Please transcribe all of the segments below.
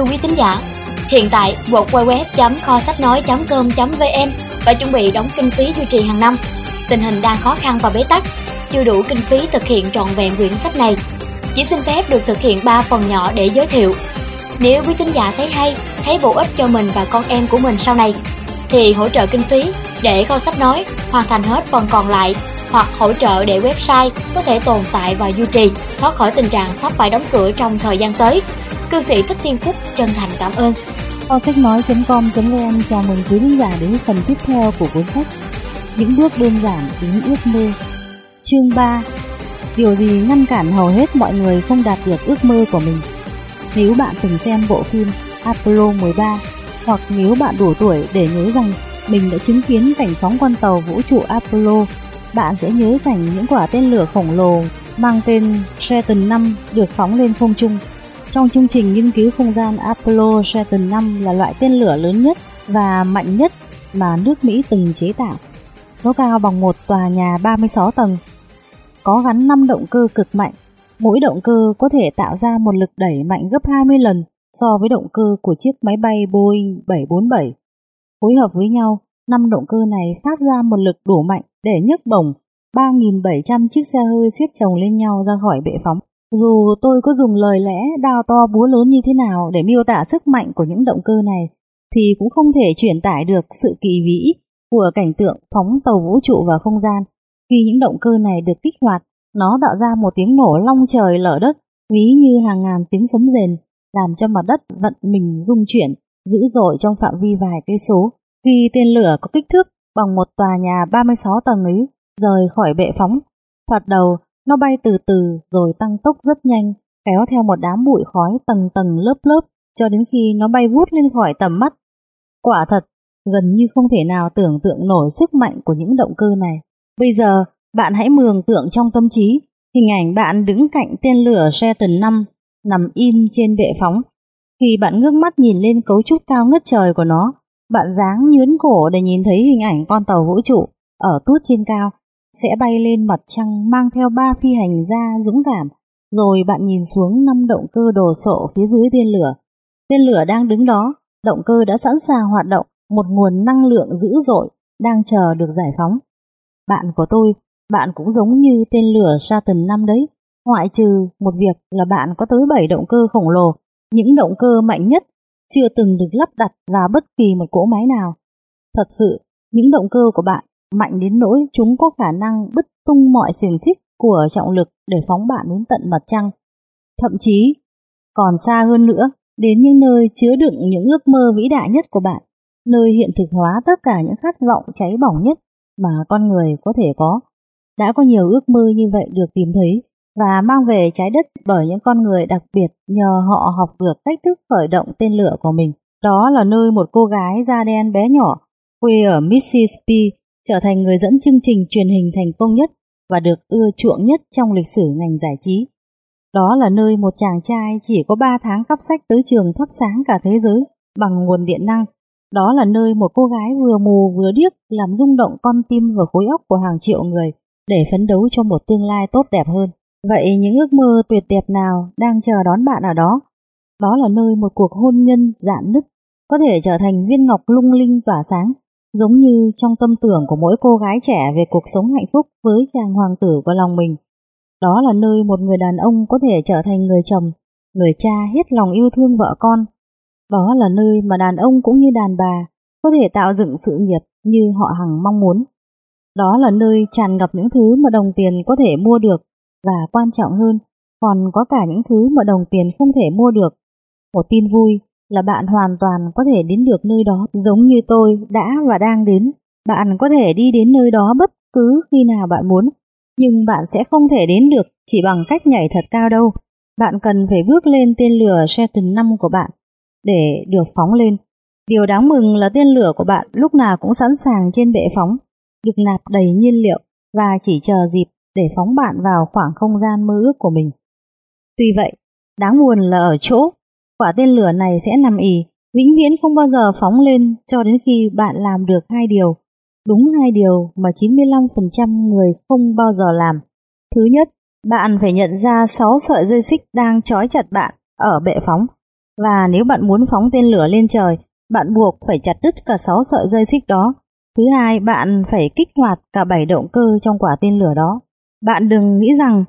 Thưa quý tín giả, hiện tại www.kho sách nói.com.vn và chuẩn bị đóng kinh phí duy trì hàng năm. Tình hình đang khó khăn và bế tắc, chưa đủ kinh phí thực hiện trọn vẹn quyển sách này. Chỉ xin phép được thực hiện 3 phần nhỏ để giới thiệu. Nếu quý tín giả thấy hay, thấy bổ ích cho mình và con em của mình sau này, thì hỗ trợ kinh phí để kho sách nói hoàn thành hết phần còn lại hoặc hỗ trợ để website có thể tồn tại và duy trì, thoát khỏi tình trạng sắp phải đóng cửa trong thời gian tới. Cư sĩ Thích Thiên Phúc chân thành cảm ơn. Kho sách nói.com.vn chào mừng quý khán giả đến phần tiếp theo của cuốn sách Những bước đơn giản đến ước mơ. Chương 3 Điều gì ngăn cản hầu hết mọi người không đạt được ước mơ của mình? Nếu bạn từng xem bộ phim Apollo 13 hoặc nếu bạn đủ tuổi để nhớ rằng mình đã chứng kiến cảnh phóng con tàu vũ trụ Apollo, bạn sẽ nhớ cảnh những quả tên lửa khổng lồ mang tên Saturn 5 được phóng lên không trung. Trong chương trình nghiên cứu không gian Apollo Saturn 5 là loại tên lửa lớn nhất và mạnh nhất mà nước Mỹ từng chế tạo. Nó cao bằng một tòa nhà 36 tầng, có gắn 5 động cơ cực mạnh. Mỗi động cơ có thể tạo ra một lực đẩy mạnh gấp 20 lần so với động cơ của chiếc máy bay Boeing 747. Phối hợp với nhau, năm động cơ này phát ra một lực đủ mạnh để nhấc bổng 3.700 chiếc xe hơi xếp chồng lên nhau ra khỏi bệ phóng. Dù tôi có dùng lời lẽ đao to búa lớn như thế nào để miêu tả sức mạnh của những động cơ này, thì cũng không thể truyền tải được sự kỳ vĩ của cảnh tượng phóng tàu vũ trụ vào không gian. Khi những động cơ này được kích hoạt, nó tạo ra một tiếng nổ long trời lở đất, ví như hàng ngàn tiếng sấm rền làm cho mặt đất vận mình rung chuyển dữ dội trong phạm vi vài cây số. Khi tên lửa có kích thước bằng một tòa nhà 36 tầng ấy rời khỏi bệ phóng, thoạt đầu nó bay từ từ rồi tăng tốc rất nhanh, kéo theo một đám bụi khói tầng tầng lớp lớp cho đến khi nó bay vút lên khỏi tầm mắt. Quả thật, gần như không thể nào tưởng tượng nổi sức mạnh của những động cơ này. Bây giờ, bạn hãy mường tượng trong tâm trí hình ảnh bạn đứng cạnh tên lửa Saturn 5 nằm in trên bệ phóng. Khi bạn ngước mắt nhìn lên cấu trúc cao ngất trời của nó, bạn dáng nhướn cổ để nhìn thấy hình ảnh con tàu vũ trụ ở tuốt trên cao sẽ bay lên mặt trăng mang theo ba phi hành gia dũng cảm, rồi bạn nhìn xuống năm động cơ đồ sộ phía dưới tên lửa. Tên lửa đang đứng đó, động cơ đã sẵn sàng hoạt động, một nguồn năng lượng dữ dội đang chờ được giải phóng. Bạn của tôi, bạn cũng giống như tên lửa Saturn 5 đấy, ngoại trừ một việc là bạn có tới 7 động cơ khổng lồ, những động cơ mạnh nhất chưa từng được lắp đặt vào bất kỳ một cỗ máy nào. Thật sự, những động cơ của bạn mạnh đến nỗi chúng có khả năng bứt tung mọi xiềng xích của trọng lực để phóng bạn đến tận mặt trăng. Thậm chí, còn xa hơn nữa, đến những nơi chứa đựng những ước mơ vĩ đại nhất của bạn, nơi hiện thực hóa tất cả những khát vọng cháy bỏng nhất mà con người có thể có. Đã có nhiều ước mơ như vậy được tìm thấy và mang về trái đất bởi những con người đặc biệt nhờ họ học được cách thức khởi động tên lửa của mình. Đó là nơi một cô gái da đen bé nhỏ, quê ở Mississippi, trở thành người dẫn chương trình truyền hình thành công nhất và được ưa chuộng nhất trong lịch sử ngành giải trí. Đó là nơi một chàng trai chỉ có 3 tháng cắp sách tới trường thắp sáng cả thế giới bằng nguồn điện năng. Đó là nơi một cô gái vừa mù vừa điếc làm rung động con tim và khối óc của hàng triệu người để phấn đấu cho một tương lai tốt đẹp hơn. Vậy những ước mơ tuyệt đẹp nào đang chờ đón bạn ở đó? Đó là nơi một cuộc hôn nhân dạn nứt có thể trở thành viên ngọc lung linh tỏa sáng, giống như trong tâm tưởng của mỗi cô gái trẻ về cuộc sống hạnh phúc với chàng hoàng tử của lòng mình. Đó là nơi một người đàn ông có thể trở thành người chồng, người cha hết lòng yêu thương vợ con. Đó là nơi mà đàn ông cũng như đàn bà có thể tạo dựng sự nghiệp như họ hằng mong muốn. Đó là nơi tràn ngập những thứ mà đồng tiền có thể mua được và quan trọng hơn, còn có cả những thứ mà đồng tiền không thể mua được. Một tin vui là bạn hoàn toàn có thể đến được nơi đó giống như tôi đã và đang đến. Bạn có thể đi đến nơi đó bất cứ khi nào bạn muốn, nhưng bạn sẽ không thể đến được chỉ bằng cách nhảy thật cao đâu. Bạn cần phải bước lên tên lửa Saturn 5 của bạn để được phóng lên. Điều đáng mừng là tên lửa của bạn lúc nào cũng sẵn sàng trên bệ phóng, được nạp đầy nhiên liệu và chỉ chờ dịp để phóng bạn vào khoảng không gian mơ ước của mình. Tuy vậy, đáng buồn là ở chỗ, quả tên lửa này sẽ nằm ỉ, vĩnh viễn không bao giờ phóng lên cho đến khi bạn làm được hai điều. Đúng hai điều mà 95% người không bao giờ làm. Thứ nhất, bạn phải nhận ra 6 sợi dây xích đang trói chặt bạn ở bệ phóng Và nếu bạn muốn phóng tên lửa lên trời, bạn buộc phải chặt đứt cả 6 sợi dây xích đó. Thứ hai, bạn phải kích hoạt cả 7 động cơ trong quả tên lửa đó. Bạn đừng nghĩ rằng,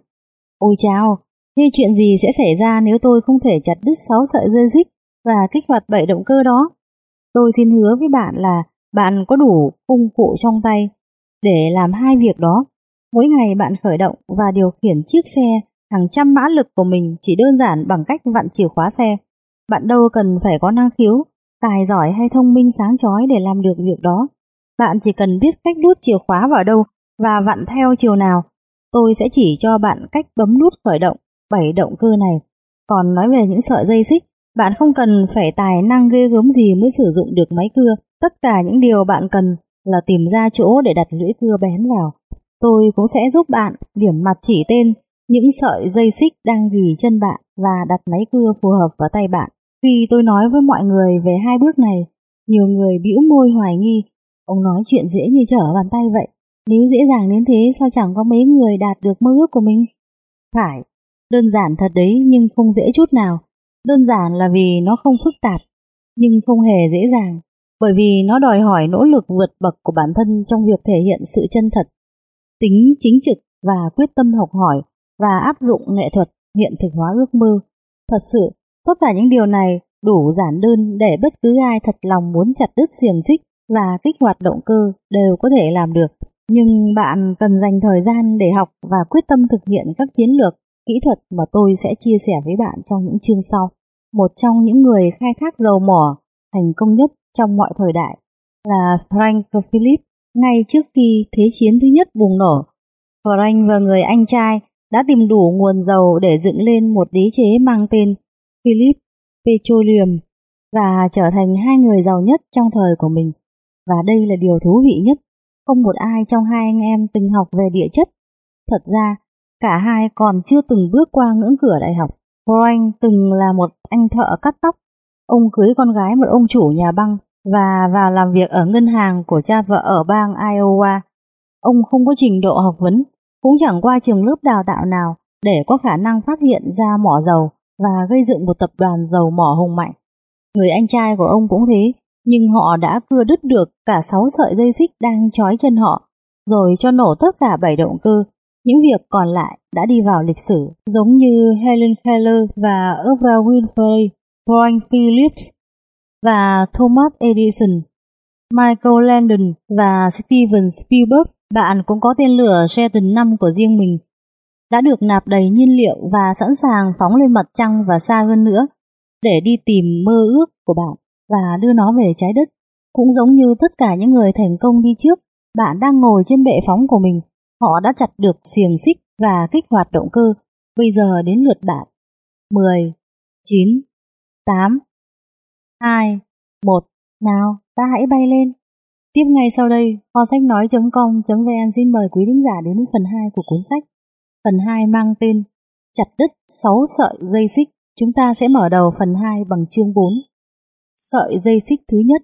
ôi chao, thế chuyện gì sẽ xảy ra nếu tôi không thể chặt đứt 6 sợi dây xích và kích hoạt 7 động cơ đó? Tôi xin hứa với bạn là bạn có đủ công cụ trong tay để làm hai việc đó. Mỗi ngày bạn khởi động và điều khiển chiếc xe hàng trăm mã lực của mình chỉ đơn giản bằng cách vặn chìa khóa xe. Bạn đâu cần phải có năng khiếu, tài giỏi hay thông minh sáng chói để làm được việc đó. Bạn chỉ cần biết cách đút chìa khóa vào đâu và vặn theo chiều nào. Tôi sẽ chỉ cho bạn cách bấm nút khởi động bảy động cơ này. Còn nói về những sợi dây xích, bạn không cần phải tài năng ghê gớm gì mới sử dụng được máy cưa. Tất cả những điều bạn cần là tìm ra chỗ để đặt lưỡi cưa bén vào. Tôi cũng sẽ giúp bạn điểm mặt chỉ tên những sợi dây xích đang ghi chân bạn và đặt máy cưa phù hợp vào tay bạn. Khi tôi nói với mọi người về hai bước này, nhiều người bĩu môi hoài nghi. Ông nói chuyện dễ như trở bàn tay vậy. Nếu dễ dàng đến thế sao chẳng có mấy người đạt được mơ ước của mình? Phải, đơn giản thật đấy nhưng không dễ chút nào. Đơn giản là vì nó không phức tạp, nhưng không hề dễ dàng. Bởi vì nó đòi hỏi nỗ lực vượt bậc của bản thân trong việc thể hiện sự chân thật, tính chính trực và quyết tâm học hỏi và áp dụng nghệ thuật hiện thực hóa ước mơ. Thật sự, tất cả những điều này đủ giản đơn để bất cứ ai thật lòng muốn chặt đứt xiềng xích và kích hoạt động cơ đều có thể làm được. Nhưng bạn cần dành thời gian để học và quyết tâm thực hiện các chiến lược, kỹ thuật mà tôi sẽ chia sẻ với bạn trong những chương sau. Một trong những người khai thác dầu mỏ thành công nhất trong mọi thời đại là Frank Philip. Ngay trước khi Thế chiến thứ nhất bùng nổ, Frank và người anh trai đã tìm đủ nguồn dầu để dựng lên một đế chế mang tên Philip Petroleum và trở thành hai người giàu nhất trong thời của mình. Và đây là điều thú vị nhất, không một ai trong hai anh em từng học về địa chất. Thật ra, cả hai còn chưa từng bước qua ngưỡng cửa đại học. Frank từng là một anh thợ cắt tóc. Ông cưới con gái một ông chủ nhà băng và vào làm việc ở ngân hàng của cha vợ ở bang Iowa. Ông không có trình độ học vấn cũng chẳng qua trường lớp đào tạo nào để có khả năng phát hiện ra mỏ dầu và gây dựng một tập đoàn dầu mỏ hùng mạnh. Người anh trai của ông cũng thế, nhưng họ đã cưa đứt được cả 6 sợi dây xích đang trói chân họ, rồi cho nổ tất cả bảy động cơ. Những việc còn lại đã đi vào lịch sử, giống như Helen Keller và Oprah Winfrey, Frank Phillips và Thomas Edison, Michael Landon và Steven Spielberg. Bạn cũng có tên lửa Saturn 5 của riêng mình, đã được nạp đầy nhiên liệu và sẵn sàng phóng lên mặt trăng và xa hơn nữa để đi tìm mơ ước của bạn và đưa nó về trái đất. Cũng giống như tất cả những người thành công đi trước, bạn đang ngồi trên bệ phóng của mình, họ đã chặt được xiềng xích và kích hoạt động cơ. Bây giờ đến lượt bạn. 10, 9, 8, 2, 1, nào ta hãy bay lên. Tiếp ngay sau đây, kho sách nói.com.vn xin mời quý thính giả đến với phần 2 của cuốn sách. Phần 2 mang tên Chặt đứt 6 sợi dây xích. Chúng ta sẽ mở đầu phần 2 bằng chương 4. Sợi dây xích thứ nhất,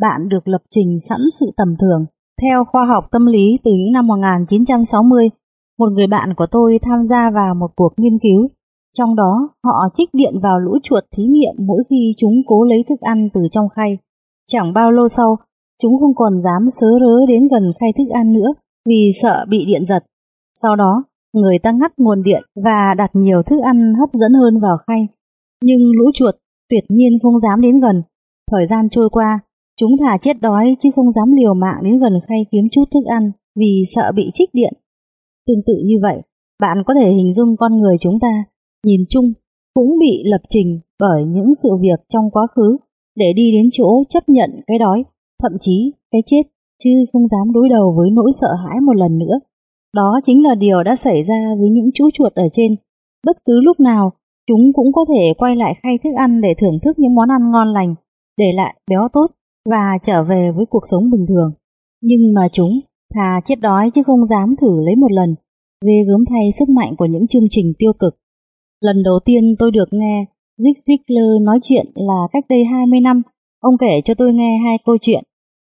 bạn được lập trình sẵn sự tầm thường. Theo khoa học tâm lý từ những năm 1960, một người bạn của tôi tham gia vào một cuộc nghiên cứu. Trong đó, họ trích điện vào lũ chuột thí nghiệm mỗi khi chúng cố lấy thức ăn từ trong khay. Chẳng bao lâu sau, chúng không còn dám sớ rớ đến gần khay thức ăn nữa vì sợ bị điện giật. Sau đó, người ta ngắt nguồn điện và đặt nhiều thức ăn hấp dẫn hơn vào khay. Nhưng lũ chuột tuyệt nhiên không dám đến gần. Thời gian trôi qua, chúng thả chết đói chứ không dám liều mạng đến gần khay kiếm chút thức ăn vì sợ bị trích điện. Tương tự như vậy, bạn có thể hình dung con người chúng ta, nhìn chung, cũng bị lập trình bởi những sự việc trong quá khứ để đi đến chỗ chấp nhận cái đói, thậm chí cái chết, chứ không dám đối đầu với nỗi sợ hãi một lần nữa. Đó chính là điều đã xảy ra với những chú chuột ở trên. Bất cứ lúc nào, chúng cũng có thể quay lại khay thức ăn để thưởng thức những món ăn ngon lành, để lại béo tốt và trở về với cuộc sống bình thường. Nhưng mà chúng thà chết đói chứ không dám thử lấy một lần, ghê gớm thay sức mạnh của những chương trình tiêu cực. Lần đầu tiên tôi được nghe Zig Ziglar nói chuyện là cách đây 20 năm, ông kể cho tôi nghe hai câu chuyện.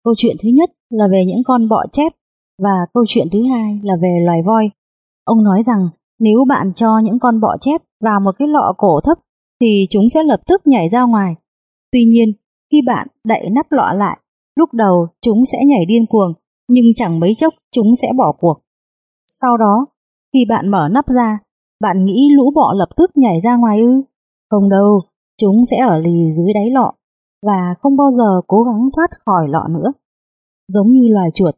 Câu chuyện thứ nhất là về những con bọ chét và câu chuyện thứ hai là về loài voi. Ông nói rằng nếu bạn cho những con bọ chét vào một cái lọ cổ thấp thì chúng sẽ lập tức nhảy ra ngoài. Tuy nhiên, khi bạn đậy nắp lọ lại, lúc đầu chúng sẽ nhảy điên cuồng, nhưng chẳng mấy chốc chúng sẽ bỏ cuộc. Sau đó, khi bạn mở nắp ra, bạn nghĩ lũ bọ lập tức nhảy ra ngoài ư? Không đâu, chúng sẽ ở lì dưới đáy lọ và không bao giờ cố gắng thoát khỏi lọ nữa. Giống như loài chuột,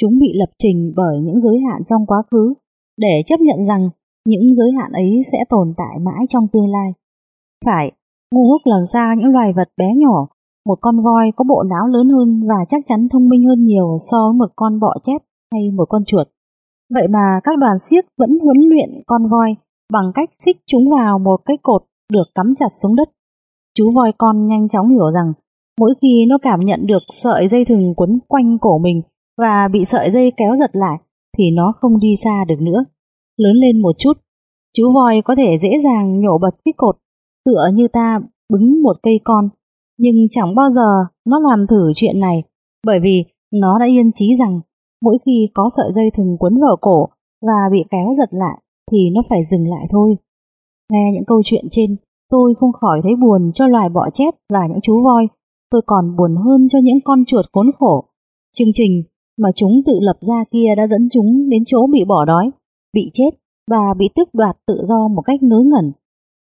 chúng bị lập trình bởi những giới hạn trong quá khứ để chấp nhận rằng những giới hạn ấy sẽ tồn tại mãi trong tương lai. Phải, ngu ngốc làm sao những loài vật bé nhỏ, một con voi có bộ não lớn hơn và chắc chắn thông minh hơn nhiều so với một con bọ chét hay một con chuột. Vậy mà các đoàn siếc vẫn huấn luyện con voi bằng cách xích chúng vào một cái cột được cắm chặt xuống đất. Chú voi con nhanh chóng hiểu rằng mỗi khi nó cảm nhận được sợi dây thừng quấn quanh cổ mình và bị sợi dây kéo giật lại thì nó không đi xa được nữa. Lớn lên một chút, chú voi có thể dễ dàng nhổ bật cái cột tựa như ta bứng một cây con nhưng chẳng bao giờ nó làm thử chuyện này bởi vì nó đã yên chí rằng mỗi khi có sợi dây thừng quấn vào cổ và bị kéo giật lại thì nó phải dừng lại thôi. Nghe những câu chuyện trên, tôi không khỏi thấy buồn cho loài bọ chét và những chú voi, tôi còn buồn hơn cho những con chuột khốn khổ. Chương trình mà chúng tự lập ra kia đã dẫn chúng đến chỗ bị bỏ đói, bị chết và bị tước đoạt tự do một cách ngớ ngẩn.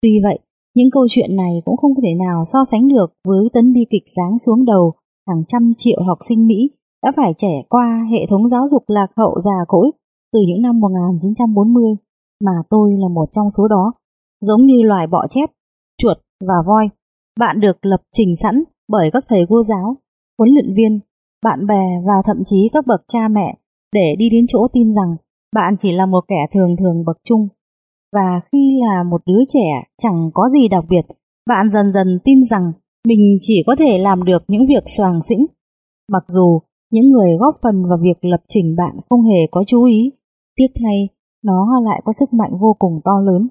Tuy vậy, những câu chuyện này cũng không thể nào so sánh được với tấn bi kịch giáng xuống đầu hàng trăm triệu học sinh Mỹ đã phải trải qua hệ thống giáo dục lạc hậu già cỗi từ những năm 1940 mà tôi là một trong số đó. Giống như loài bọ chét, chuột và voi, bạn được lập trình sẵn bởi các thầy cô giáo, huấn luyện viên, bạn bè và thậm chí các bậc cha mẹ để đi đến chỗ tin rằng bạn chỉ là một kẻ thường thường bậc trung. Và khi là một đứa trẻ chẳng có gì đặc biệt, bạn dần dần tin rằng mình chỉ có thể làm được những việc soàng xĩnh. Mặc dù những người góp phần vào việc lập trình bạn không hề có chú ý, tiếc thay nó lại có sức mạnh vô cùng to lớn.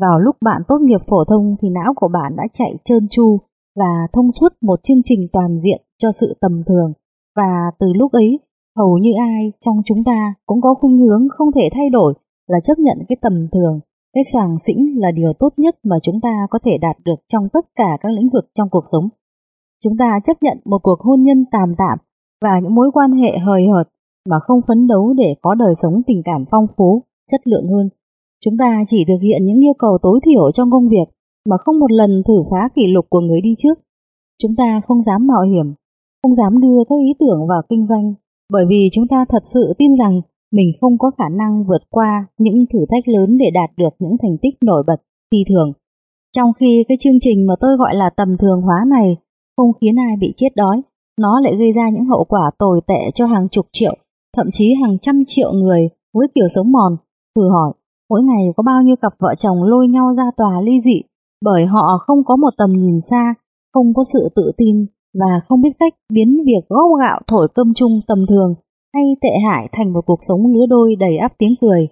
Vào lúc bạn tốt nghiệp phổ thông thì não của bạn đã chạy trơn tru và thông suốt một chương trình toàn diện cho sự tầm thường và từ lúc ấy hầu như ai trong chúng ta cũng có khuynh hướng không thể thay đổi là chấp nhận cái tầm thường, cái soàng xĩnh là điều tốt nhất mà chúng ta có thể đạt được trong tất cả các lĩnh vực trong cuộc sống. Chúng ta chấp nhận một cuộc hôn nhân tạm tạm và những mối quan hệ hời hợt mà không phấn đấu để có đời sống tình cảm phong phú, chất lượng hơn. Chúng ta chỉ thực hiện những yêu cầu tối thiểu trong công việc mà không một lần thử phá kỷ lục của người đi trước. Chúng ta không dám mạo hiểm, không dám đưa các ý tưởng vào kinh doanh bởi vì chúng ta thật sự tin rằng mình không có khả năng vượt qua những thử thách lớn để đạt được những thành tích nổi bật phi thường. Trong khi cái chương trình mà tôi gọi là tầm thường hóa này không khiến ai bị chết đói, nó lại gây ra những hậu quả tồi tệ cho hàng chục triệu thậm chí hàng trăm triệu người với kiểu sống mòn. Thử hỏi, mỗi ngày có bao nhiêu cặp vợ chồng lôi nhau ra tòa ly dị bởi họ không có một tầm nhìn xa, không có sự tự tin và không biết cách biến việc góp gạo thổi cơm chung tầm thường hay tệ hại thành một cuộc sống lứa đôi đầy áp tiếng cười.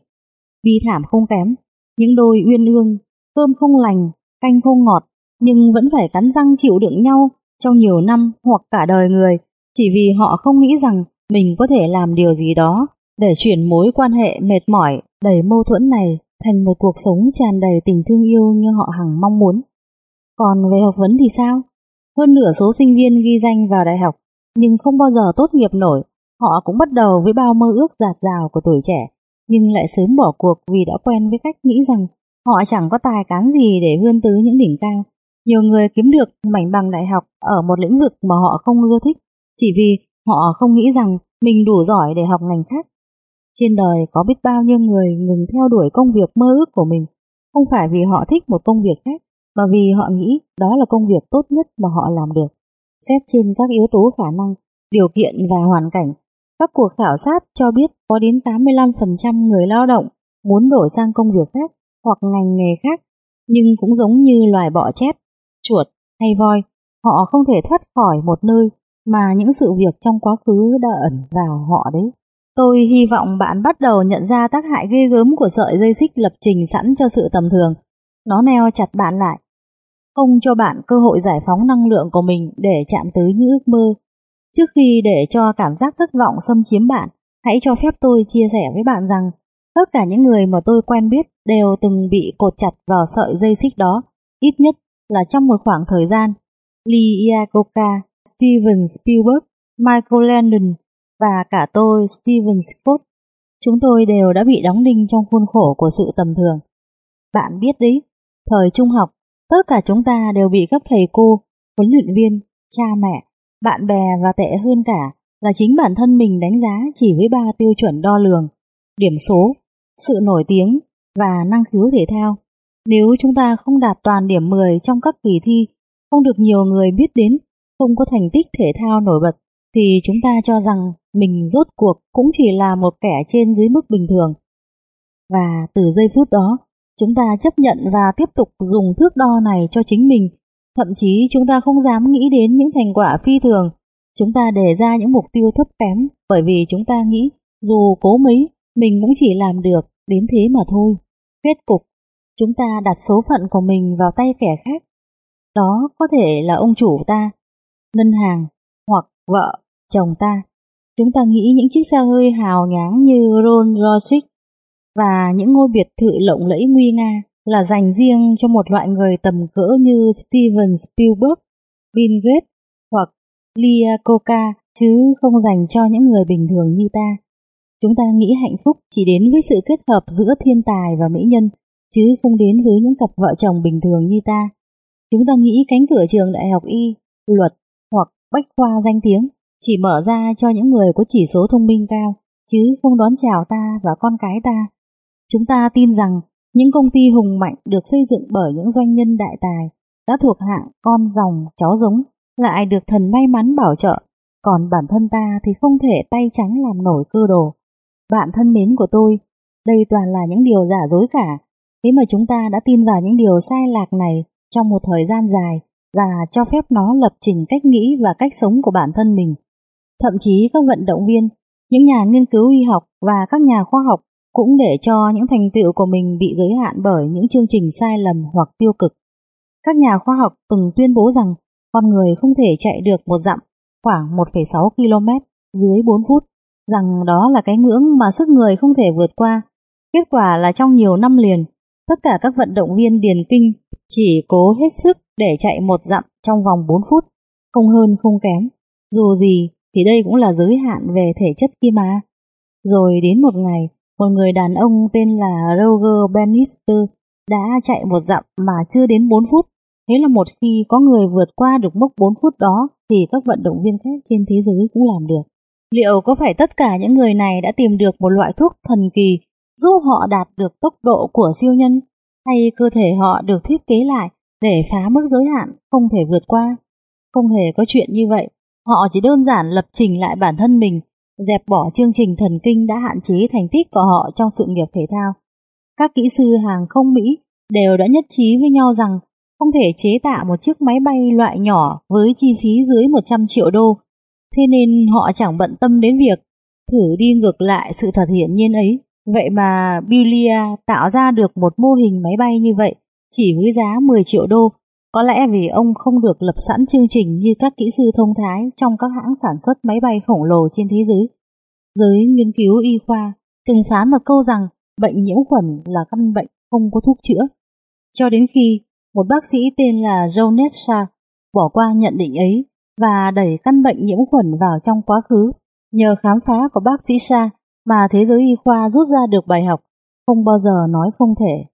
Bi thảm không kém, những đôi uyên ương, cơm không lành, canh không ngọt, nhưng vẫn phải cắn răng chịu đựng nhau trong nhiều năm hoặc cả đời người, chỉ vì họ không nghĩ rằng mình có thể làm điều gì đó để chuyển mối quan hệ mệt mỏi, đầy mâu thuẫn này thành một cuộc sống tràn đầy tình thương yêu như họ hằng mong muốn. Còn về học vấn thì sao? Hơn nửa số sinh viên ghi danh vào đại học nhưng không bao giờ tốt nghiệp nổi. Họ cũng bắt đầu với bao mơ ước giạt rào của tuổi trẻ nhưng lại sớm bỏ cuộc vì đã quen với cách nghĩ rằng họ chẳng có tài cán gì để vươn tới những đỉnh cao. Nhiều người kiếm được mảnh bằng đại học ở một lĩnh vực mà họ không ưa thích chỉ vì Họ không nghĩ rằng mình đủ giỏi để học ngành khác. Trên đời có biết bao nhiêu người ngừng theo đuổi công việc mơ ước của mình, không phải vì họ thích một công việc khác, mà vì họ nghĩ đó là công việc tốt nhất mà họ làm được. Xét trên các yếu tố khả năng, điều kiện và hoàn cảnh, các cuộc khảo sát cho biết có đến 85% người lao động muốn đổi sang công việc khác hoặc ngành nghề khác, nhưng cũng giống như loài bọ chét, chuột hay voi, họ không thể thoát khỏi một nơi mà những sự việc trong quá khứ đã ẩn vào họ đấy. Tôi hy vọng bạn bắt đầu nhận ra tác hại ghê gớm của sợi dây xích lập trình sẵn cho sự tầm thường. Nó neo chặt bạn lại, không cho bạn cơ hội giải phóng năng lượng của mình để chạm tới những ước mơ. Trước khi để cho cảm giác thất vọng xâm chiếm bạn, hãy cho phép tôi chia sẻ với bạn rằng tất cả những người mà tôi quen biết đều từng bị cột chặt vào sợi dây xích đó Ít nhất là trong một khoảng thời gian, Lee Iacocca, Steven Spielberg, Michael Landon và cả tôi Steven Scott, chúng tôi đều đã bị đóng đinh trong khuôn khổ của sự tầm thường. Bạn biết đấy, thời trung học, tất cả chúng ta đều bị các thầy cô, huấn luyện viên, cha mẹ, bạn bè và tệ hơn cả là chính bản thân mình đánh giá chỉ với ba tiêu chuẩn đo lường, điểm số, sự nổi tiếng và năng khiếu thể thao. Nếu chúng ta không đạt toàn điểm 10 trong các kỳ thi, không được nhiều người biết đến, không có thành tích thể thao nổi bật, thì chúng ta cho rằng mình rốt cuộc cũng chỉ là một kẻ trên dưới mức bình thường. Và từ giây phút đó, chúng ta chấp nhận và tiếp tục dùng thước đo này cho chính mình. Thậm chí chúng ta không dám nghĩ đến những thành quả phi thường. Chúng ta đề ra những mục tiêu thấp kém bởi vì chúng ta nghĩ dù cố mấy, mình cũng chỉ làm được đến thế mà thôi. Kết cục, chúng ta đặt số phận của mình vào tay kẻ khác. Đó có thể là ông chủ ta, ngân hàng, hoặc vợ, chồng ta. Chúng ta nghĩ những chiếc xe hơi hào nhoáng như Rolls Royce và những ngôi biệt thự lộng lẫy nguy nga là dành riêng cho một loại người tầm cỡ như Steven Spielberg, Bill Gates hoặc Lia Coca chứ không dành cho những người bình thường như ta. Chúng ta nghĩ hạnh phúc chỉ đến với sự kết hợp giữa thiên tài và mỹ nhân, chứ không đến với những cặp vợ chồng bình thường như ta. Chúng ta nghĩ cánh cửa trường đại học y, luật hoặc bách khoa danh tiếng chỉ mở ra cho những người có chỉ số thông minh cao, chứ không đón chào ta và con cái ta. Chúng ta tin rằng những công ty hùng mạnh được xây dựng bởi những doanh nhân đại tài đã thuộc hạng con dòng cháu giống lại được thần may mắn bảo trợ, còn bản thân ta thì không thể tay trắng làm nổi cơ đồ. Bạn thân mến của tôi, đây toàn là những điều giả dối cả, thế mà chúng ta đã tin vào những điều sai lạc này trong một thời gian dài và cho phép nó lập trình cách nghĩ và cách sống của bản thân mình. Thậm chí các vận động viên, những nhà nghiên cứu y học và các nhà khoa học cũng để cho những thành tựu của mình bị giới hạn bởi những chương trình sai lầm hoặc tiêu cực. Các nhà khoa học từng tuyên bố rằng con người không thể chạy được một dặm khoảng 1,6 km dưới 4 phút, rằng đó là cái ngưỡng mà sức người không thể vượt qua. Kết quả là trong nhiều năm liền, tất cả các vận động viên điền kinh chỉ cố hết sức để chạy một dặm trong vòng 4 phút, không hơn không kém. Dù gì thì đây cũng là giới hạn về thể chất kia mà. Rồi đến một ngày, một người đàn ông tên là Roger Bannister đã chạy một dặm mà chưa đến 4 phút. Thế là một khi có người vượt qua được mốc 4 phút đó thì các vận động viên khác trên thế giới cũng làm được. Liệu có phải tất cả những người này đã tìm được một loại thuốc thần kỳ giúp họ đạt được tốc độ của siêu nhân, hay cơ thể họ được thiết kế lại để phá mức giới hạn không thể vượt qua? Không hề có chuyện như vậy. Họ chỉ đơn giản lập trình lại bản thân mình dẹp bỏ chương trình thần kinh đã hạn chế thành tích của họ trong sự nghiệp thể thao. Các kỹ sư hàng không Mỹ đều đã nhất trí với nhau rằng không thể chế tạo một chiếc máy bay loại nhỏ với chi phí dưới 100 triệu đô, thế nên họ chẳng bận tâm đến việc thử đi ngược lại sự thật hiển nhiên ấy. Vậy mà Bilia tạo ra được một mô hình máy bay như vậy chỉ với giá 10 triệu đô, có lẽ vì ông không được lập sẵn chương trình như các kỹ sư thông thái trong các hãng sản xuất máy bay khổng lồ trên thế giới. Giới nghiên cứu y khoa từng phán một câu rằng bệnh nhiễm khuẩn là căn bệnh không có thuốc chữa. Cho đến khi một bác sĩ tên là Jonet Shah bỏ qua nhận định ấy và đẩy căn bệnh nhiễm khuẩn vào trong quá khứ. Nhờ khám phá của bác sĩ Shah mà thế giới y khoa rút ra được bài học không bao giờ nói không thể.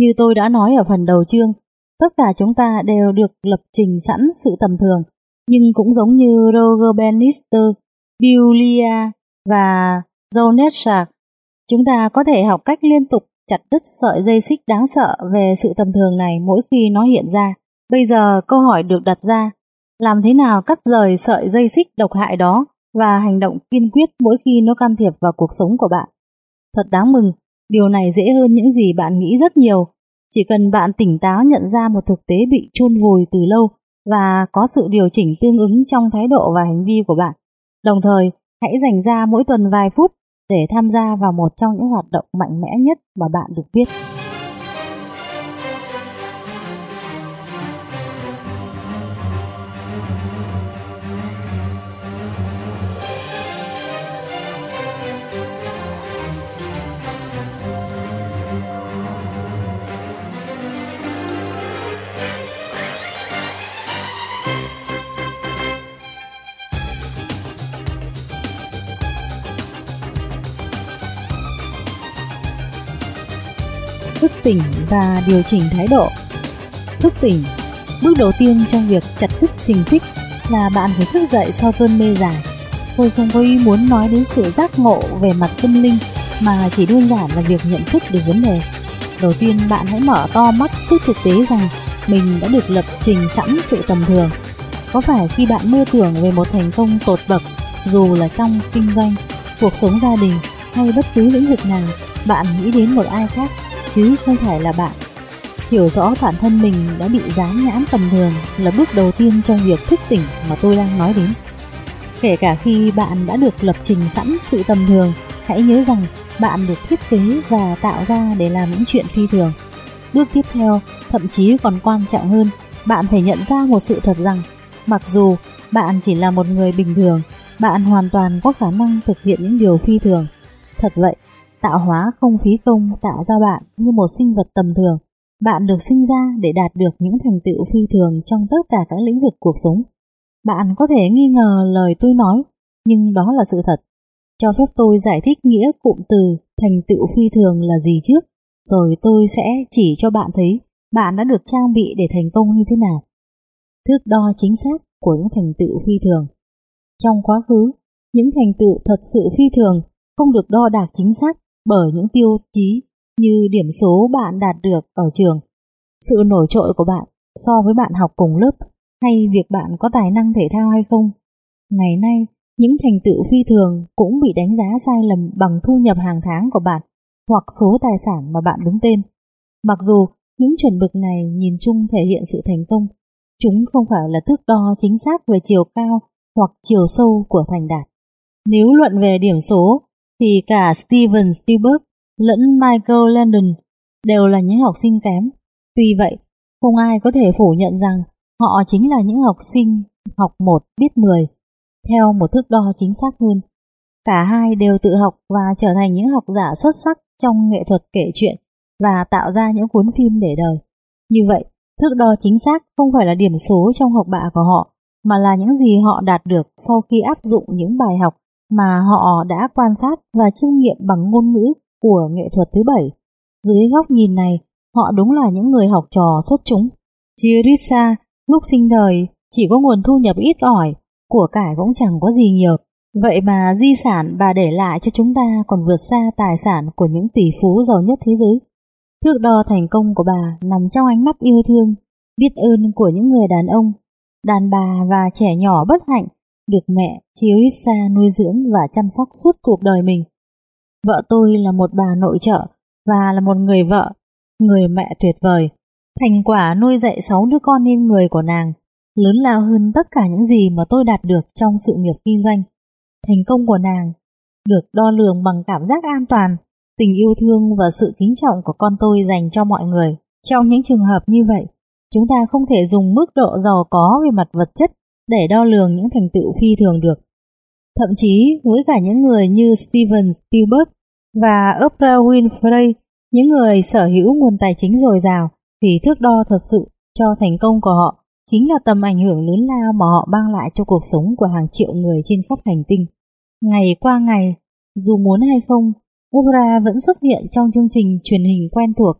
Như tôi đã nói ở phần đầu chương, tất cả chúng ta đều được lập trình sẵn sự tầm thường, nhưng cũng giống như Roger Bannister, Bill và Jonet Shark, chúng ta có thể học cách liên tục chặt đứt sợi dây xích đáng sợ về sự tầm thường này mỗi khi nó hiện ra. Bây giờ câu hỏi được đặt ra, làm thế nào cắt rời sợi dây xích độc hại đó và hành động kiên quyết mỗi khi nó can thiệp vào cuộc sống của bạn. Thật đáng mừng, điều này dễ hơn những gì bạn nghĩ rất nhiều. Chỉ cần bạn tỉnh táo nhận ra một thực tế bị chôn vùi từ lâu và có sự điều chỉnh tương ứng trong thái độ và hành vi của bạn. Đồng thời, hãy dành ra mỗi tuần vài phút để tham gia vào một trong những hoạt động mạnh mẽ nhất mà bạn được biết. Thức tỉnh và điều chỉnh thái độ. Thức tỉnh, bước đầu tiên trong việc chặt đứt xình xích là bạn phải thức dậy sau cơn mê dài. Tôi không có ý muốn nói đến sự giác ngộ về mặt tâm linh mà chỉ đơn giản là việc nhận thức được vấn đề. Đầu tiên bạn hãy mở to mắt trước thực tế rằng mình đã được lập trình sẵn sự tầm thường. Có phải khi bạn mơ tưởng về một thành công tột bậc, dù là trong kinh doanh, cuộc sống gia đình hay bất cứ lĩnh vực nào, bạn nghĩ đến một ai khác chứ không phải là bạn. Hiểu rõ bản thân mình đã bị dán nhãn tầm thường là bước đầu tiên trong việc thức tỉnh mà tôi đang nói đến. Kể cả khi bạn đã được lập trình sẵn sự tầm thường, hãy nhớ rằng bạn được thiết kế và tạo ra để làm những chuyện phi thường. Bước tiếp theo, thậm chí còn quan trọng hơn, bạn phải nhận ra một sự thật rằng, mặc dù bạn chỉ là một người bình thường, bạn hoàn toàn có khả năng thực hiện những điều phi thường. Thật vậy, tạo hóa không phí công tạo ra bạn như một sinh vật tầm thường. Bạn được sinh ra để đạt được những thành tựu phi thường trong tất cả các lĩnh vực cuộc sống. Bạn có thể nghi ngờ lời tôi nói, nhưng đó là sự thật. Cho phép tôi giải thích nghĩa cụm từ thành tựu phi thường là gì trước, rồi tôi sẽ chỉ cho bạn thấy bạn đã được trang bị để thành công như thế nào. Thước đo chính xác của những thành tựu phi thường. Trong quá khứ, những thành tựu thật sự phi thường không được đo đạc chính xác bởi những tiêu chí như điểm số bạn đạt được ở trường, sự nổi trội của bạn so với bạn học cùng lớp hay việc bạn có tài năng thể thao hay không. Ngày nay, những thành tựu phi thường cũng bị đánh giá sai lầm bằng thu nhập hàng tháng của bạn hoặc số tài sản mà bạn đứng tên. Mặc dù những chuẩn mực này nhìn chung thể hiện sự thành công, chúng không phải là thước đo chính xác về chiều cao hoặc chiều sâu của thành đạt. Nếu luận về điểm số, thì cả Steven Spielberg lẫn Michael Landon đều là những học sinh kém. Tuy vậy, không ai có thể phủ nhận rằng họ chính là những học sinh học 1 biết 10, theo một thước đo chính xác hơn. Cả hai đều tự học và trở thành những học giả xuất sắc trong nghệ thuật kể chuyện và tạo ra những cuốn phim để đời. Như vậy, thước đo chính xác không phải là điểm số trong học bạ của họ, mà là những gì họ đạt được sau khi áp dụng những bài học mà họ đã quan sát và chiêm nghiệm bằng ngôn ngữ của nghệ thuật thứ bảy. Dưới góc nhìn này, họ đúng là những người học trò xuất chúng. Chirisa lúc sinh thời chỉ có nguồn thu nhập ít ỏi, của cải cũng chẳng có gì nhiều. Vậy mà di sản bà để lại cho chúng ta còn vượt xa tài sản của những tỷ phú giàu nhất thế giới. Thước đo thành công của bà nằm trong ánh mắt yêu thương, biết ơn của những người đàn ông, đàn bà và trẻ nhỏ bất hạnh được mẹ Chirisa nuôi dưỡng và chăm sóc suốt cuộc đời mình. Vợ tôi là một bà nội trợ và là một người vợ, người mẹ tuyệt vời. Thành quả nuôi dạy sáu đứa con nên người của nàng lớn lao hơn tất cả những gì mà tôi đạt được trong sự nghiệp kinh doanh. Thành công của nàng được đo lường bằng cảm giác an toàn, tình yêu thương và sự kính trọng của con tôi dành cho mọi người. Trong những trường hợp như vậy, chúng ta không thể dùng mức độ giàu có về mặt vật chất để đo lường những thành tựu phi thường được. Thậm chí với cả những người như Steven Spielberg và Oprah Winfrey, những người sở hữu nguồn tài chính dồi dào, thì thước đo thật sự cho thành công của họ chính là tầm ảnh hưởng lớn lao mà họ mang lại cho cuộc sống của hàng triệu người trên khắp hành tinh. Ngày qua ngày, dù muốn hay không, Oprah vẫn xuất hiện trong chương trình truyền hình quen thuộc,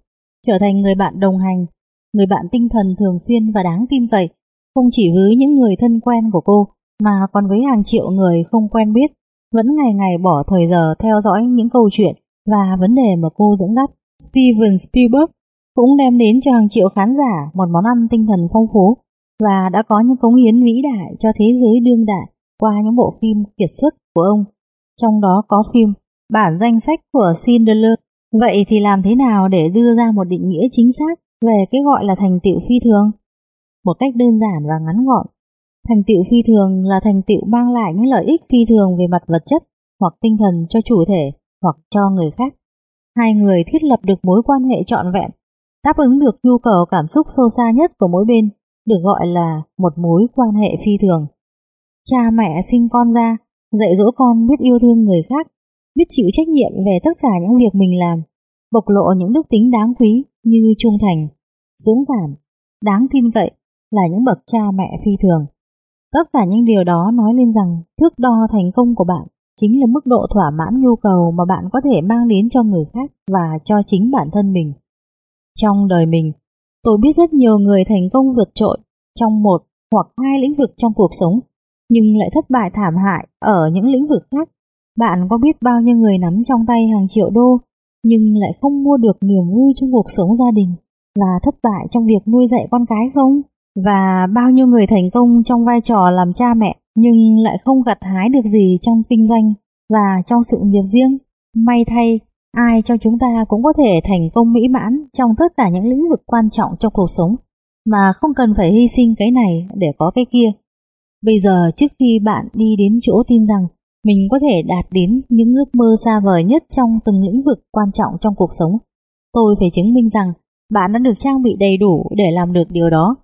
trở thành người bạn đồng hành, người bạn tinh thần thường xuyên và đáng tin cậy, không chỉ với những người thân quen của cô, mà còn với hàng triệu người không quen biết, vẫn ngày ngày bỏ thời giờ theo dõi những câu chuyện và vấn đề mà cô dẫn dắt. Steven Spielberg cũng đem đến cho hàng triệu khán giả một món ăn tinh thần phong phú và đã có những cống hiến vĩ đại cho thế giới đương đại qua những bộ phim kiệt xuất của ông. Trong đó có phim Bản danh sách của Schindler. Vậy thì làm thế nào để đưa ra một định nghĩa chính xác về cái gọi là thành tựu phi thường? Một cách đơn giản và ngắn gọn, thành tựu phi thường là thành tựu mang lại những lợi ích phi thường về mặt vật chất hoặc tinh thần cho chủ thể hoặc cho người khác. Hai người thiết lập được mối quan hệ trọn vẹn, đáp ứng được nhu cầu cảm xúc sâu xa nhất của mỗi bên được gọi là một mối quan hệ phi thường. Cha mẹ sinh con ra, dạy dỗ con biết yêu thương người khác, biết chịu trách nhiệm về tất cả những việc mình làm, bộc lộ những đức tính đáng quý như trung thành, dũng cảm, đáng tin cậy là những bậc cha mẹ phi thường. Tất cả những điều đó nói lên rằng thước đo thành công của bạn chính là mức độ thỏa mãn nhu cầu mà bạn có thể mang đến cho người khác và cho chính bản thân mình. Trong đời mình, tôi biết rất nhiều người thành công vượt trội trong một hoặc hai lĩnh vực trong cuộc sống, nhưng lại thất bại thảm hại ở những lĩnh vực khác. Bạn có biết bao nhiêu người nắm trong tay hàng triệu đô, nhưng lại không mua được niềm vui trong cuộc sống gia đình và thất bại trong việc nuôi dạy con cái không? Và bao nhiêu người thành công trong vai trò làm cha mẹ nhưng lại không gặt hái được gì trong kinh doanh và trong sự nghiệp riêng. May thay, ai trong chúng ta cũng có thể thành công mỹ mãn trong tất cả những lĩnh vực quan trọng trong cuộc sống mà không cần phải hy sinh cái này để có cái kia. Bây giờ trước khi bạn đi đến chỗ tin rằng mình có thể đạt đến những ước mơ xa vời nhất trong từng lĩnh vực quan trọng trong cuộc sống, tôi phải chứng minh rằng bạn đã được trang bị đầy đủ để làm được điều đó.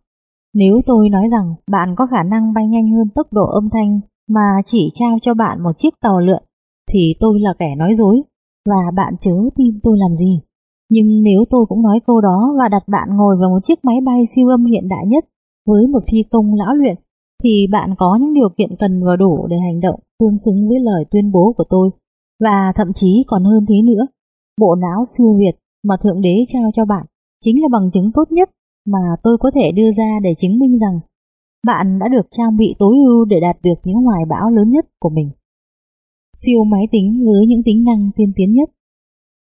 Nếu tôi nói rằng bạn có khả năng bay nhanh hơn tốc độ âm thanh mà chỉ trao cho bạn một chiếc tàu lượn, thì tôi là kẻ nói dối, và bạn chớ tin tôi làm gì. Nhưng nếu tôi cũng nói câu đó và đặt bạn ngồi vào một chiếc máy bay siêu âm hiện đại nhất với một phi công lão luyện, thì bạn có những điều kiện cần và đủ để hành động tương xứng với lời tuyên bố của tôi. Và thậm chí còn hơn thế nữa, bộ não siêu việt mà Thượng Đế trao cho bạn chính là bằng chứng tốt nhất mà tôi có thể đưa ra để chứng minh rằng bạn đã được trang bị tối ưu để đạt được những hoài bão lớn nhất của mình. Siêu máy tính với những tính năng tiên tiến nhất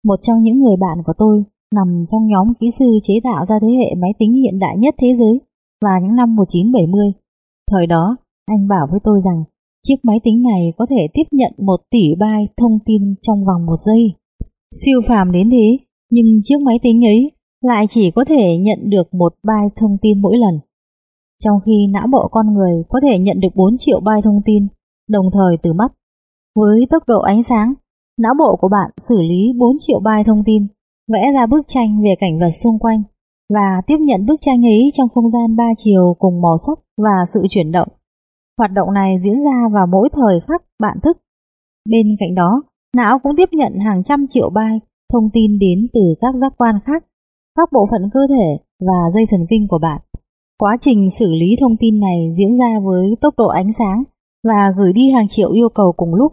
Một trong những người bạn của tôi nằm trong nhóm kỹ sư chế tạo ra thế hệ máy tính hiện đại nhất thế giới vào những năm 1970. Thời đó, anh bảo với tôi rằng chiếc máy tính này có thể tiếp nhận một tỷ byte thông tin trong vòng một giây. Siêu phàm đến thế, nhưng chiếc máy tính ấy lại chỉ có thể nhận được một byte thông tin mỗi lần. Trong khi não bộ con người có thể nhận được 4 triệu byte thông tin, đồng thời từ mắt. Với tốc độ ánh sáng, não bộ của bạn xử lý 4 triệu byte thông tin, vẽ ra bức tranh về cảnh vật xung quanh và tiếp nhận bức tranh ấy trong không gian 3 chiều cùng màu sắc và sự chuyển động. Hoạt động này diễn ra vào mỗi thời khắc bạn thức. Bên cạnh đó, não cũng tiếp nhận hàng trăm triệu byte thông tin đến từ các giác quan khác các bộ phận cơ thể và dây thần kinh của bạn. Quá trình xử lý thông tin này diễn ra với tốc độ ánh sáng và gửi đi hàng triệu yêu cầu cùng lúc.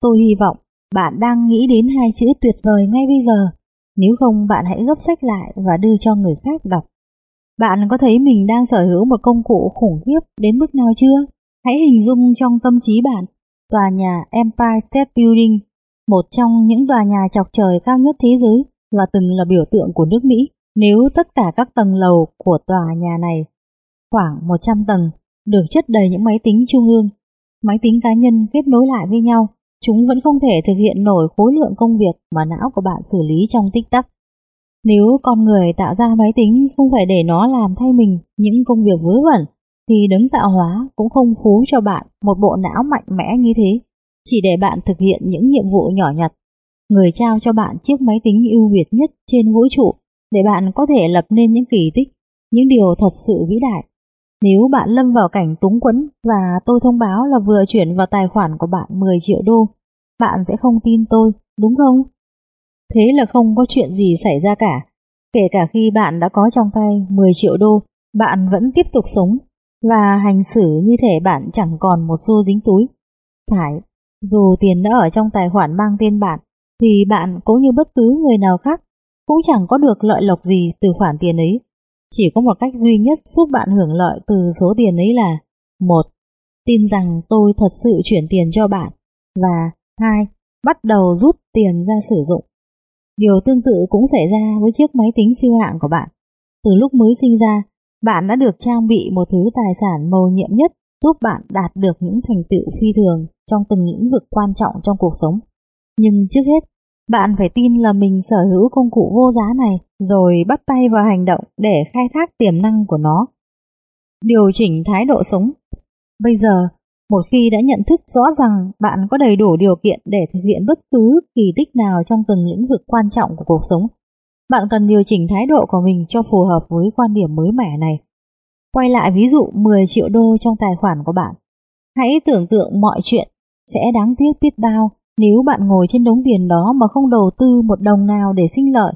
Tôi hy vọng bạn đang nghĩ đến hai chữ tuyệt vời ngay bây giờ. Nếu không bạn hãy gấp sách lại và đưa cho người khác đọc. Bạn có thấy mình đang sở hữu một công cụ khủng khiếp đến mức nào chưa? Hãy hình dung trong tâm trí bạn tòa nhà Empire State Building, một trong những tòa nhà chọc trời cao nhất thế giới và từng là biểu tượng của nước Mỹ. Nếu tất cả các tầng lầu của tòa nhà này, khoảng 100 tầng, được chất đầy những máy tính trung ương, máy tính cá nhân kết nối lại với nhau, chúng vẫn không thể thực hiện nổi khối lượng công việc mà não của bạn xử lý trong tích tắc. Nếu con người tạo ra máy tính không phải để nó làm thay mình những công việc vớ vẩn, thì đấng tạo hóa cũng không phú cho bạn một bộ não mạnh mẽ như thế, chỉ để bạn thực hiện những nhiệm vụ nhỏ nhặt người trao cho bạn chiếc máy tính ưu việt nhất trên vũ trụ để bạn có thể lập nên những kỳ tích, những điều thật sự vĩ đại. Nếu bạn lâm vào cảnh túng quẫn và tôi thông báo là vừa chuyển vào tài khoản của bạn 10 triệu đô, bạn sẽ không tin tôi, đúng không? Thế là không có chuyện gì xảy ra cả. Kể cả khi bạn đã có trong tay 10 triệu đô, bạn vẫn tiếp tục sống và hành xử như thể bạn chẳng còn một xu dính túi. Phải, dù tiền đã ở trong tài khoản mang tên bạn, thì bạn cũng như bất cứ người nào khác cũng chẳng có được lợi lộc gì từ khoản tiền ấy. Chỉ có một cách duy nhất giúp bạn hưởng lợi từ số tiền ấy là một Tin rằng tôi thật sự chuyển tiền cho bạn và hai Bắt đầu rút tiền ra sử dụng. Điều tương tự cũng xảy ra với chiếc máy tính siêu hạng của bạn. Từ lúc mới sinh ra, bạn đã được trang bị một thứ tài sản mầu nhiệm nhất giúp bạn đạt được những thành tựu phi thường trong từng lĩnh vực quan trọng trong cuộc sống. Nhưng trước hết, bạn phải tin là mình sở hữu công cụ vô giá này rồi bắt tay vào hành động để khai thác tiềm năng của nó. Điều chỉnh thái độ sống. Bây giờ, một khi đã nhận thức rõ rằng bạn có đầy đủ điều kiện để thực hiện bất cứ kỳ tích nào trong từng lĩnh vực quan trọng của cuộc sống, bạn cần điều chỉnh thái độ của mình cho phù hợp với quan điểm mới mẻ này. Quay lại ví dụ 10 triệu đô trong tài khoản của bạn. Hãy tưởng tượng mọi chuyện sẽ đáng tiếc biết bao nếu bạn ngồi trên đống tiền đó mà không đầu tư một đồng nào để sinh lợi,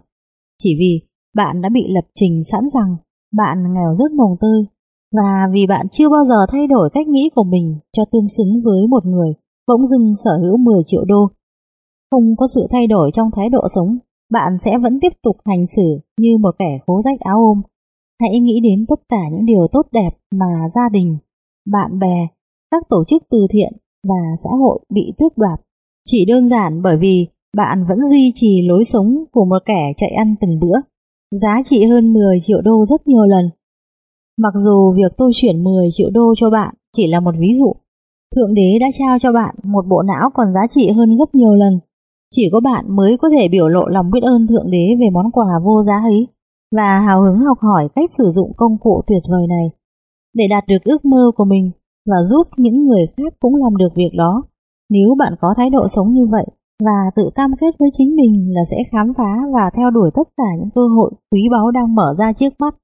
chỉ vì bạn đã bị lập trình sẵn rằng bạn nghèo rất mồng tơi và vì bạn chưa bao giờ thay đổi cách nghĩ của mình cho tương xứng với một người bỗng dưng sở hữu 10 triệu đô. Không có sự thay đổi trong thái độ sống bạn sẽ vẫn tiếp tục hành xử như một kẻ khố rách áo ôm. Hãy nghĩ đến tất cả những điều tốt đẹp mà gia đình, bạn bè, các tổ chức từ thiện và xã hội bị tước đoạt. Chỉ đơn giản bởi vì bạn vẫn duy trì lối sống của một kẻ chạy ăn từng bữa, giá trị hơn 10 triệu đô rất nhiều lần. Mặc dù việc tôi chuyển 10 triệu đô cho bạn chỉ là một ví dụ, Thượng Đế đã trao cho bạn một bộ não còn giá trị hơn gấp nhiều lần. Chỉ có bạn mới có thể biểu lộ lòng biết ơn Thượng Đế về món quà vô giá ấy và hào hứng học hỏi cách sử dụng công cụ tuyệt vời này để đạt được ước mơ của mình và giúp những người khác cũng làm được việc đó. Nếu bạn có thái độ sống như vậy và tự cam kết với chính mình là sẽ khám phá và theo đuổi tất cả những cơ hội quý báu đang mở ra trước mắt,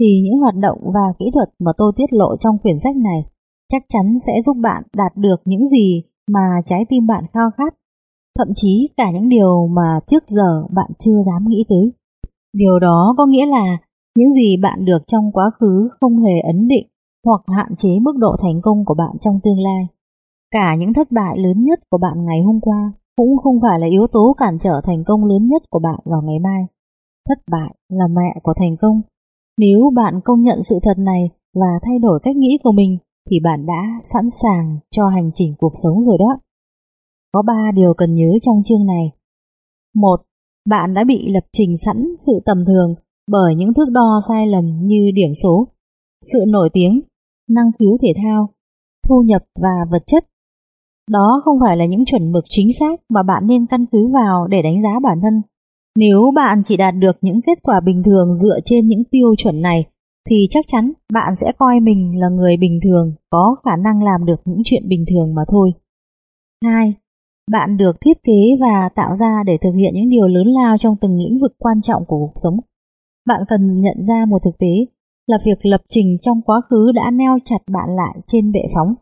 thì những hoạt động và kỹ thuật mà tôi tiết lộ trong quyển sách này chắc chắn sẽ giúp bạn đạt được những gì mà trái tim bạn khao khát, thậm chí cả những điều mà trước giờ bạn chưa dám nghĩ tới. Điều đó có nghĩa là những gì bạn được trong quá khứ không hề ấn định hoặc hạn chế mức độ thành công của bạn trong tương lai. Cả những thất bại lớn nhất của bạn ngày hôm qua cũng không phải là yếu tố cản trở thành công lớn nhất của bạn vào ngày mai. Thất bại là mẹ của thành công. Nếu bạn công nhận sự thật này và thay đổi cách nghĩ của mình thì bạn đã sẵn sàng cho hành trình cuộc sống rồi đó. Có 3 điều cần nhớ trong chương này. một Bạn đã bị lập trình sẵn sự tầm thường bởi những thước đo sai lầm như điểm số, sự nổi tiếng, năng khiếu thể thao, thu nhập và vật chất. Đó không phải là những chuẩn mực chính xác mà bạn nên căn cứ vào để đánh giá bản thân. Nếu bạn chỉ đạt được những kết quả bình thường dựa trên những tiêu chuẩn này thì chắc chắn bạn sẽ coi mình là người bình thường có khả năng làm được những chuyện bình thường mà thôi. 2. Bạn được thiết kế và tạo ra để thực hiện những điều lớn lao trong từng lĩnh vực quan trọng của cuộc sống. Bạn cần nhận ra một thực tế là việc lập trình trong quá khứ đã neo chặt bạn lại trên bệ phóng,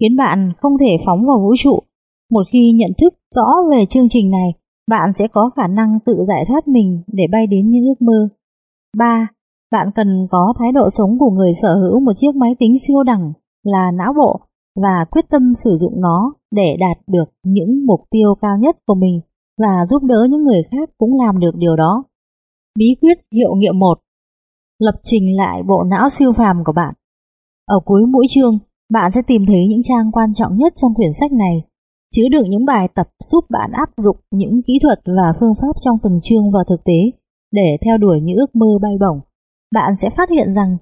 khiến bạn không thể phóng vào vũ trụ. Một khi nhận thức rõ về chương trình này, bạn sẽ có khả năng tự giải thoát mình để bay đến những ước mơ. 3. Bạn cần có thái độ sống của người sở hữu một chiếc máy tính siêu đẳng là não bộ và quyết tâm sử dụng nó để đạt được những mục tiêu cao nhất của mình và giúp đỡ những người khác cũng làm được điều đó. Bí quyết hiệu nghiệm 1 Lập trình lại bộ não siêu phàm của bạn Ở cuối mỗi chương, bạn sẽ tìm thấy những trang quan trọng nhất trong quyển sách này, chứa đựng những bài tập giúp bạn áp dụng những kỹ thuật và phương pháp trong từng chương vào thực tế để theo đuổi những ước mơ bay bổng bạn sẽ phát hiện rằng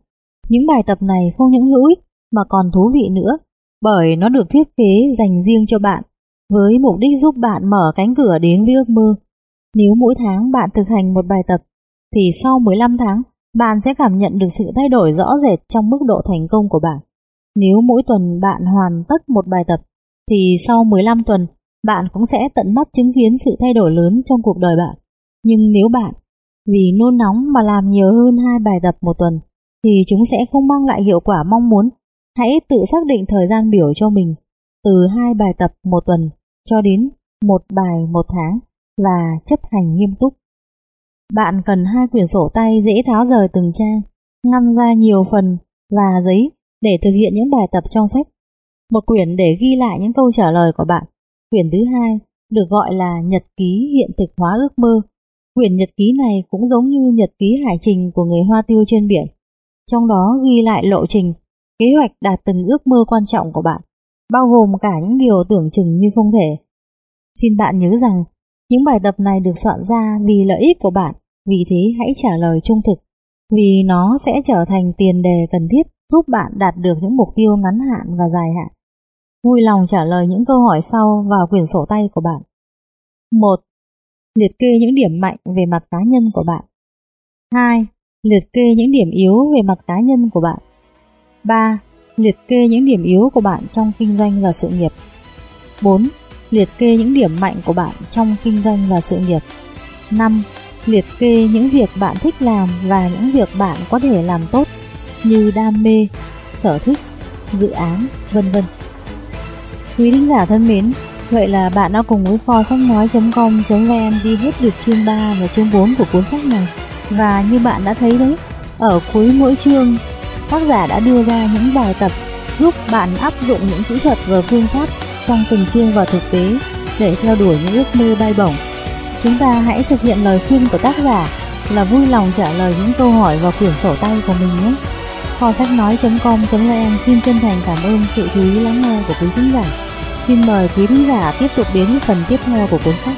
những bài tập này không những hữu ích mà còn thú vị nữa bởi nó được thiết kế dành riêng cho bạn với mục đích giúp bạn mở cánh cửa đến với ước mơ. Nếu mỗi tháng bạn thực hành một bài tập thì sau 15 tháng bạn sẽ cảm nhận được sự thay đổi rõ rệt trong mức độ thành công của bạn. Nếu mỗi tuần bạn hoàn tất một bài tập thì sau 15 tuần bạn cũng sẽ tận mắt chứng kiến sự thay đổi lớn trong cuộc đời bạn. Nhưng nếu bạn vì nôn nóng mà làm nhiều hơn hai bài tập một tuần thì chúng sẽ không mang lại hiệu quả mong muốn. Hãy tự xác định thời gian biểu cho mình từ hai bài tập một tuần cho đến một bài một tháng và chấp hành nghiêm túc. Bạn cần hai quyển sổ tay dễ tháo rời từng trang, ngăn ra nhiều phần và giấy để thực hiện những bài tập trong sách. Một quyển để ghi lại những câu trả lời của bạn. Quyển thứ hai được gọi là nhật ký hiện thực hóa ước mơ Quyển nhật ký này cũng giống như nhật ký hải trình của người Hoa Tiêu trên biển. Trong đó ghi lại lộ trình, kế hoạch đạt từng ước mơ quan trọng của bạn, bao gồm cả những điều tưởng chừng như không thể. Xin bạn nhớ rằng, những bài tập này được soạn ra vì lợi ích của bạn, vì thế hãy trả lời trung thực, vì nó sẽ trở thành tiền đề cần thiết giúp bạn đạt được những mục tiêu ngắn hạn và dài hạn. Vui lòng trả lời những câu hỏi sau vào quyển sổ tay của bạn. 1 liệt kê những điểm mạnh về mặt cá nhân của bạn. 2. Liệt kê những điểm yếu về mặt cá nhân của bạn. 3. Liệt kê những điểm yếu của bạn trong kinh doanh và sự nghiệp. 4. Liệt kê những điểm mạnh của bạn trong kinh doanh và sự nghiệp. 5. Liệt kê những việc bạn thích làm và những việc bạn có thể làm tốt như đam mê, sở thích, dự án, vân vân. Quý thính giả thân mến, Vậy là bạn đã cùng với kho sách nói.com.vn đi hết được chương 3 và chương 4 của cuốn sách này. Và như bạn đã thấy đấy, ở cuối mỗi chương, tác giả đã đưa ra những bài tập giúp bạn áp dụng những kỹ thuật và phương pháp trong từng chương vào thực tế để theo đuổi những ước mơ bay bổng. Chúng ta hãy thực hiện lời khuyên của tác giả là vui lòng trả lời những câu hỏi vào quyển sổ tay của mình nhé. Kho sách nói.com.vn xin chân thành cảm ơn sự chú ý lắng nghe của quý thính giả. Xin mời quý thính giả tiếp tục đến với phần tiếp theo của cuốn sách.